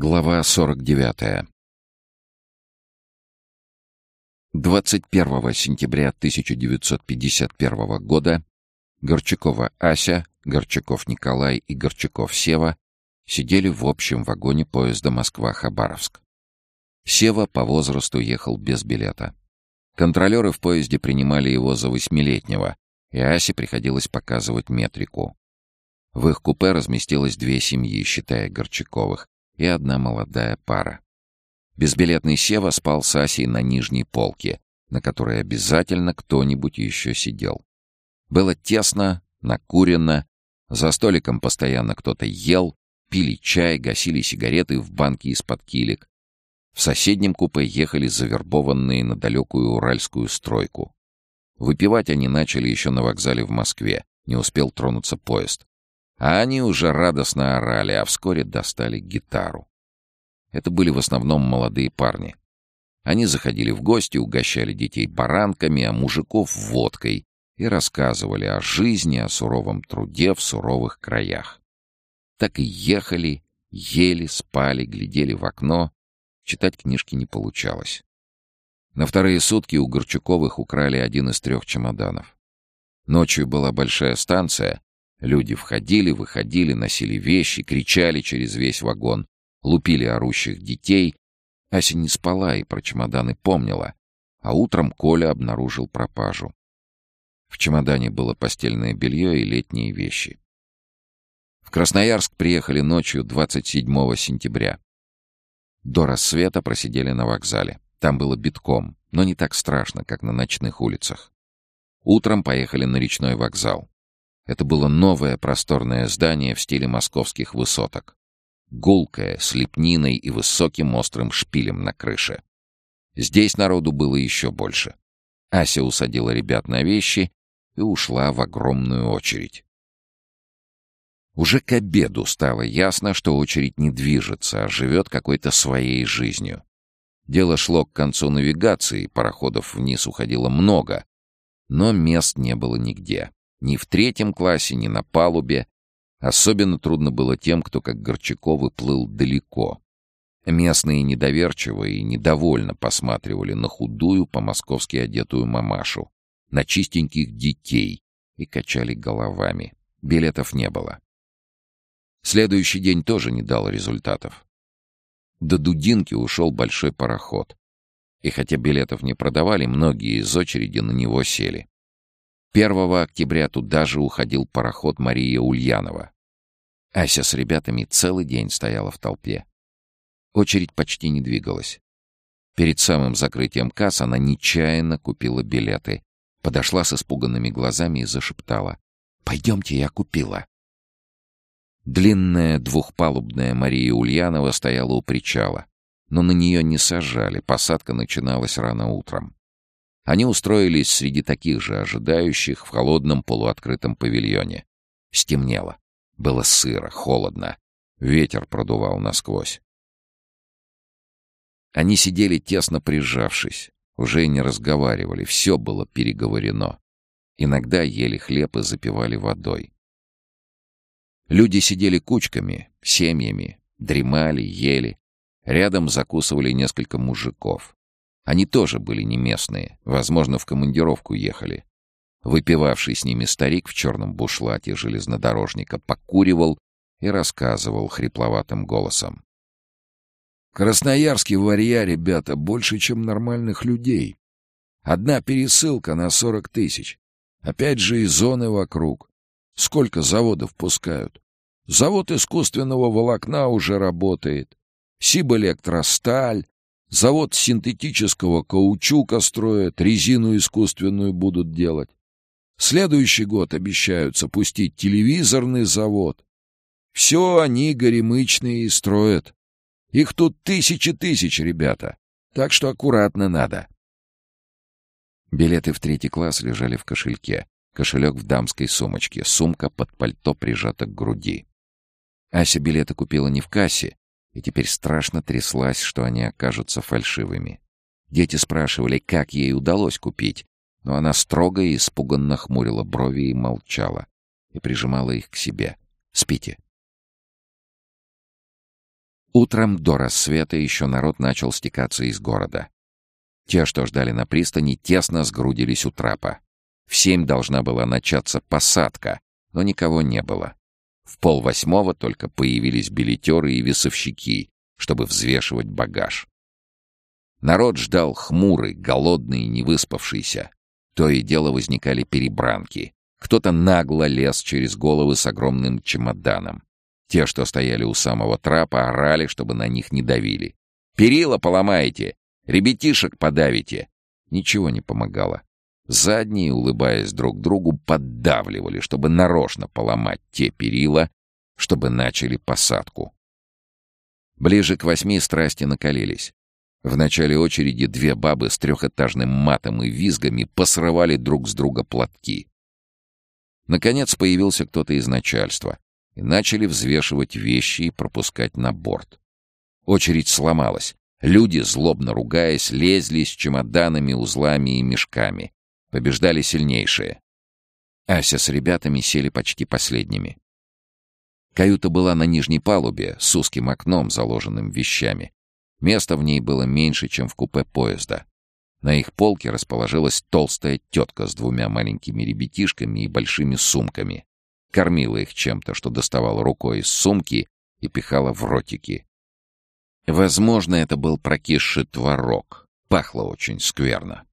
Глава 49. 21 сентября 1951 года Горчакова Ася, Горчаков Николай и Горчаков Сева сидели в общем вагоне поезда Москва-Хабаровск. Сева по возрасту ехал без билета. Контролеры в поезде принимали его за восьмилетнего, и Асе приходилось показывать метрику. В их купе разместилось две семьи, считая Горчаковых, и одна молодая пара. Безбилетный Сева спал с Асей на нижней полке, на которой обязательно кто-нибудь еще сидел. Было тесно, накурено, за столиком постоянно кто-то ел, пили чай, гасили сигареты в банке из-под килек. В соседнем купе ехали завербованные на далекую уральскую стройку. Выпивать они начали еще на вокзале в Москве, не успел тронуться поезд. А они уже радостно орали, а вскоре достали гитару. Это были в основном молодые парни. Они заходили в гости, угощали детей баранками, а мужиков — водкой и рассказывали о жизни, о суровом труде в суровых краях. Так и ехали, ели, спали, глядели в окно. Читать книжки не получалось. На вторые сутки у Горчаковых украли один из трех чемоданов. Ночью была большая станция, Люди входили, выходили, носили вещи, кричали через весь вагон, лупили орущих детей. Ася не спала и про чемоданы помнила, а утром Коля обнаружил пропажу. В чемодане было постельное белье и летние вещи. В Красноярск приехали ночью 27 сентября. До рассвета просидели на вокзале. Там было битком, но не так страшно, как на ночных улицах. Утром поехали на речной вокзал. Это было новое просторное здание в стиле московских высоток. Гулкое, с лепниной и высоким острым шпилем на крыше. Здесь народу было еще больше. Ася усадила ребят на вещи и ушла в огромную очередь. Уже к обеду стало ясно, что очередь не движется, а живет какой-то своей жизнью. Дело шло к концу навигации, пароходов вниз уходило много, но мест не было нигде. Ни в третьем классе, ни на палубе. Особенно трудно было тем, кто, как Горчаковы, плыл далеко. Местные недоверчиво и недовольно посматривали на худую, по-московски одетую мамашу, на чистеньких детей и качали головами. Билетов не было. Следующий день тоже не дал результатов. До Дудинки ушел большой пароход. И хотя билетов не продавали, многие из очереди на него сели. 1 октября туда же уходил пароход Мария Ульянова. Ася с ребятами целый день стояла в толпе. Очередь почти не двигалась. Перед самым закрытием касс она нечаянно купила билеты. Подошла с испуганными глазами и зашептала. «Пойдемте, я купила». Длинная двухпалубная Мария Ульянова стояла у причала. Но на нее не сажали, посадка начиналась рано утром. Они устроились среди таких же ожидающих в холодном полуоткрытом павильоне. Стемнело. Было сыро, холодно. Ветер продувал насквозь. Они сидели тесно прижавшись, уже не разговаривали, все было переговорено. Иногда ели хлеб и запивали водой. Люди сидели кучками, семьями, дремали, ели. Рядом закусывали несколько мужиков. Они тоже были не местные, возможно, в командировку ехали. Выпивавший с ними старик в черном бушлате железнодорожника покуривал и рассказывал хрипловатым голосом. «Красноярске варья, ребята, больше, чем нормальных людей. Одна пересылка на сорок тысяч. Опять же и зоны вокруг. Сколько заводов пускают? Завод искусственного волокна уже работает. Сибэлектросталь, Завод синтетического каучука строят, резину искусственную будут делать. Следующий год обещают запустить телевизорный завод. Все они горемычные и строят. Их тут тысячи тысяч, ребята. Так что аккуратно надо. Билеты в третий класс лежали в кошельке. Кошелек в дамской сумочке. Сумка под пальто прижата к груди. Ася билеты купила не в кассе, и теперь страшно тряслась, что они окажутся фальшивыми. Дети спрашивали, как ей удалось купить, но она строго и испуганно хмурила брови и молчала, и прижимала их к себе. «Спите». Утром до рассвета еще народ начал стекаться из города. Те, что ждали на пристани, тесно сгрудились у трапа. В семь должна была начаться посадка, но никого не было. В полвосьмого только появились билетеры и весовщики, чтобы взвешивать багаж. Народ ждал хмурый, голодный и невыспавшийся. То и дело возникали перебранки. Кто-то нагло лез через головы с огромным чемоданом. Те, что стояли у самого трапа, орали, чтобы на них не давили. «Перила поломаете! Ребятишек подавите!» Ничего не помогало. Задние, улыбаясь друг другу, поддавливали, чтобы нарочно поломать те перила, чтобы начали посадку. Ближе к восьми страсти накалились. В начале очереди две бабы с трехэтажным матом и визгами посрывали друг с друга платки. Наконец появился кто-то из начальства, и начали взвешивать вещи и пропускать на борт. Очередь сломалась. Люди, злобно ругаясь, лезли с чемоданами, узлами и мешками. Побеждали сильнейшие. Ася с ребятами сели почти последними. Каюта была на нижней палубе, с узким окном, заложенным вещами. Места в ней было меньше, чем в купе поезда. На их полке расположилась толстая тетка с двумя маленькими ребятишками и большими сумками. Кормила их чем-то, что доставала рукой из сумки и пихала в ротики. Возможно, это был прокисший творог. Пахло очень скверно.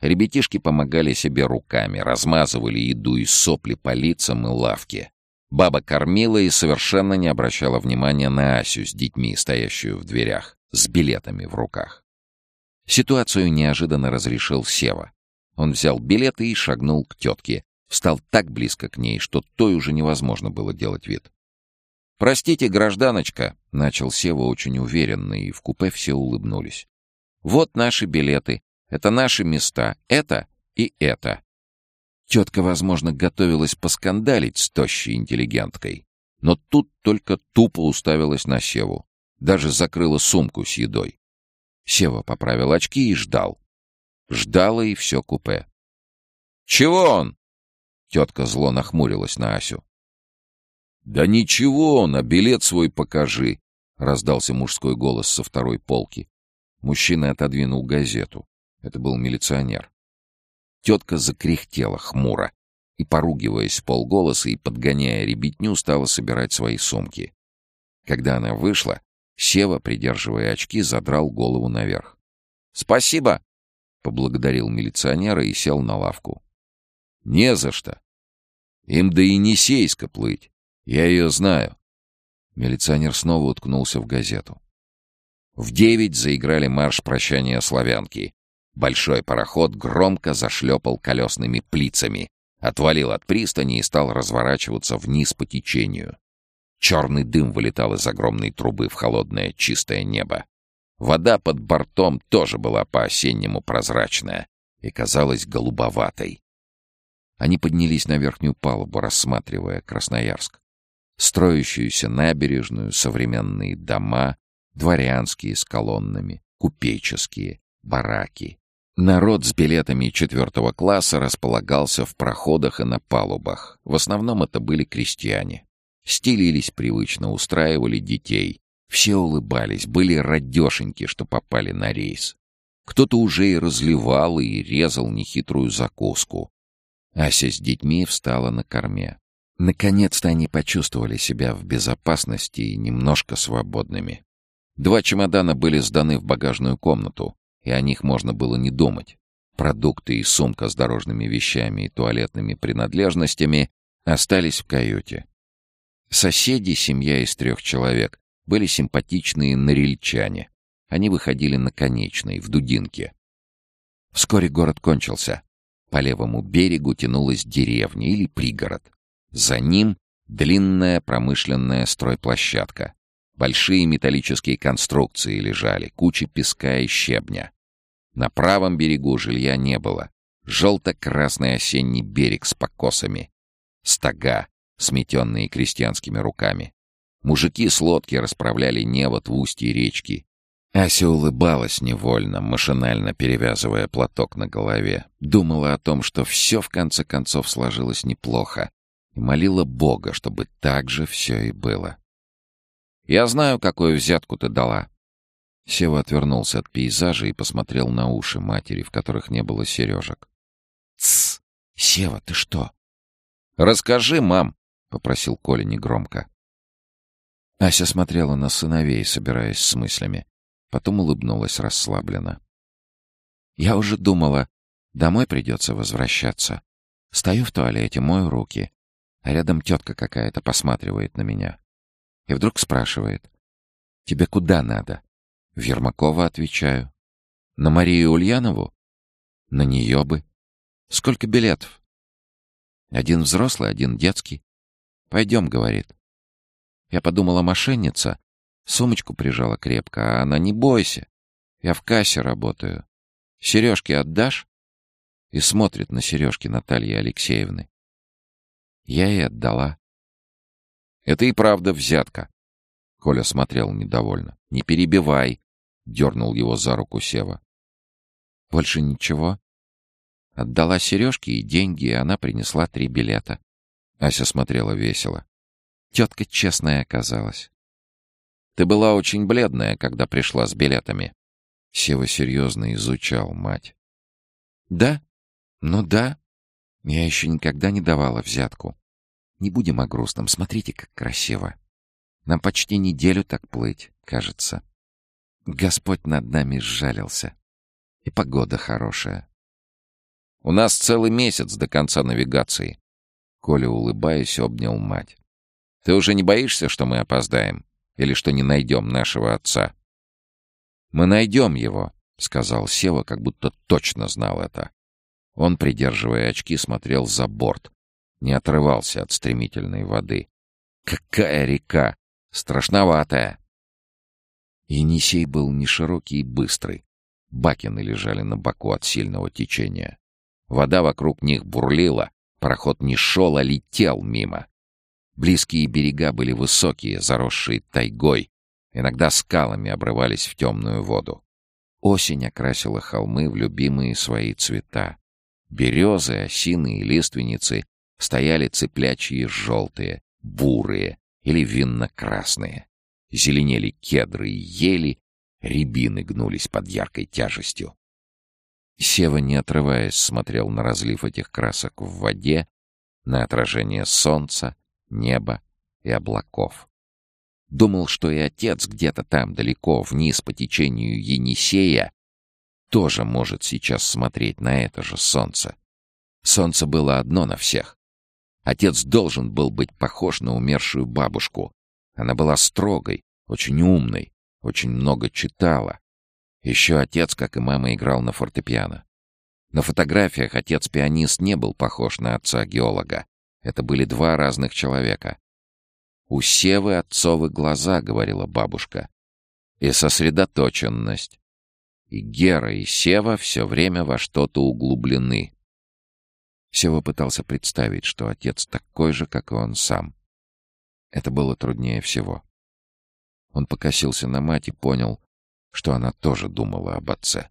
Ребятишки помогали себе руками, размазывали еду и сопли по лицам и лавке. Баба кормила и совершенно не обращала внимания на Асю с детьми, стоящую в дверях, с билетами в руках. Ситуацию неожиданно разрешил Сева. Он взял билеты и шагнул к тетке. Встал так близко к ней, что той уже невозможно было делать вид. «Простите, гражданочка», — начал Сева очень уверенно, и в купе все улыбнулись. «Вот наши билеты. Это наши места. Это и это». Тетка, возможно, готовилась поскандалить с тощей интеллигенткой. Но тут только тупо уставилась на Севу. Даже закрыла сумку с едой. Сева поправил очки и ждал. Ждала и все купе. «Чего он?» Тетка зло нахмурилась на Асю. «Да ничего, на билет свой покажи!» — раздался мужской голос со второй полки. Мужчина отодвинул газету. Это был милиционер. Тетка закряхтела хмуро и, поругиваясь полголоса и подгоняя ребятню, стала собирать свои сумки. Когда она вышла, Сева, придерживая очки, задрал голову наверх. «Спасибо!» — поблагодарил милиционера и сел на лавку. «Не за что. Им до Енисейска плыть. Я ее знаю». Милиционер снова уткнулся в газету. В девять заиграли марш прощания славянки. Большой пароход громко зашлепал колесными плицами, отвалил от пристани и стал разворачиваться вниз по течению. Черный дым вылетал из огромной трубы в холодное чистое небо. Вода под бортом тоже была по-осеннему прозрачная и казалась голубоватой. Они поднялись на верхнюю палубу, рассматривая Красноярск. Строящуюся набережную, современные дома, дворянские с колоннами, купеческие, бараки. Народ с билетами четвертого класса располагался в проходах и на палубах. В основном это были крестьяне. Стелились привычно, устраивали детей. Все улыбались, были радешеньки, что попали на рейс. Кто-то уже и разливал, и резал нехитрую закуску. Ася с детьми встала на корме. Наконец-то они почувствовали себя в безопасности и немножко свободными. Два чемодана были сданы в багажную комнату, и о них можно было не думать. Продукты и сумка с дорожными вещами и туалетными принадлежностями остались в каюте. Соседи, семья из трех человек, были симпатичные норильчане. Они выходили на конечной, в Дудинке. Вскоре город кончился. По левому берегу тянулась деревня или пригород. За ним длинная промышленная стройплощадка. Большие металлические конструкции лежали, кучи песка и щебня. На правом берегу жилья не было. Желто-красный осенний берег с покосами. Стога, сметенные крестьянскими руками. Мужики с лодки расправляли невод в устье речки. Ася улыбалась невольно, машинально перевязывая платок на голове. Думала о том, что все в конце концов сложилось неплохо. И молила Бога, чтобы так же все и было. Я знаю, какую взятку ты дала». Сева отвернулся от пейзажа и посмотрел на уши матери, в которых не было сережек. «Тссс! Сева, ты что?» «Расскажи, мам!» — попросил Коля негромко. Ася смотрела на сыновей, собираясь с мыслями. Потом улыбнулась расслабленно. «Я уже думала, домой придется возвращаться. Стою в туалете, мою руки, а рядом тетка какая-то посматривает на меня. И вдруг спрашивает, «Тебе куда надо?» В отвечаю. «На Марию Ульянову?» «На нее бы». «Сколько билетов?» «Один взрослый, один детский». «Пойдем», — говорит. Я подумала, мошенница. Сумочку прижала крепко, а она «не бойся, я в кассе работаю. Сережки отдашь?» И смотрит на сережки Натальи Алексеевны. Я ей отдала. «Это и правда взятка». Коля смотрел недовольно. «Не перебивай», — дернул его за руку Сева. «Больше ничего?» Отдала сережки и деньги, и она принесла три билета. Ася смотрела весело. Тетка честная оказалась. Ты была очень бледная, когда пришла с билетами. Сева серьезно изучал мать. Да? Ну да. Я еще никогда не давала взятку. Не будем о грустном, смотрите, как красиво. Нам почти неделю так плыть, кажется. Господь над нами сжалился. И погода хорошая. У нас целый месяц до конца навигации. Коля, улыбаясь, обнял мать. Ты уже не боишься, что мы опоздаем? Или что не найдем нашего отца?» «Мы найдем его», — сказал Сева, как будто точно знал это. Он, придерживая очки, смотрел за борт, не отрывался от стремительной воды. «Какая река! Страшноватая!» Енисей был не широкий и быстрый. Бакины лежали на боку от сильного течения. Вода вокруг них бурлила, пароход не шел, а летел мимо. Близкие берега были высокие, заросшие тайгой, иногда скалами обрывались в темную воду. Осень окрасила холмы в любимые свои цвета. Березы, осины и лиственницы стояли цыплячьи желтые, бурые или винно-красные. Зеленели кедры и ели, рябины гнулись под яркой тяжестью. Сева, не отрываясь, смотрел на разлив этих красок в воде, на отражение солнца, неба и облаков. Думал, что и отец где-то там далеко, вниз по течению Енисея, тоже может сейчас смотреть на это же солнце. Солнце было одно на всех. Отец должен был быть похож на умершую бабушку. Она была строгой, очень умной, очень много читала. Еще отец, как и мама, играл на фортепиано. На фотографиях отец-пианист не был похож на отца-геолога. Это были два разных человека. «У Севы отцовы глаза», — говорила бабушка, — «и сосредоточенность. И Гера, и Сева все время во что-то углублены». Сева пытался представить, что отец такой же, как и он сам. Это было труднее всего. Он покосился на мать и понял, что она тоже думала об отце.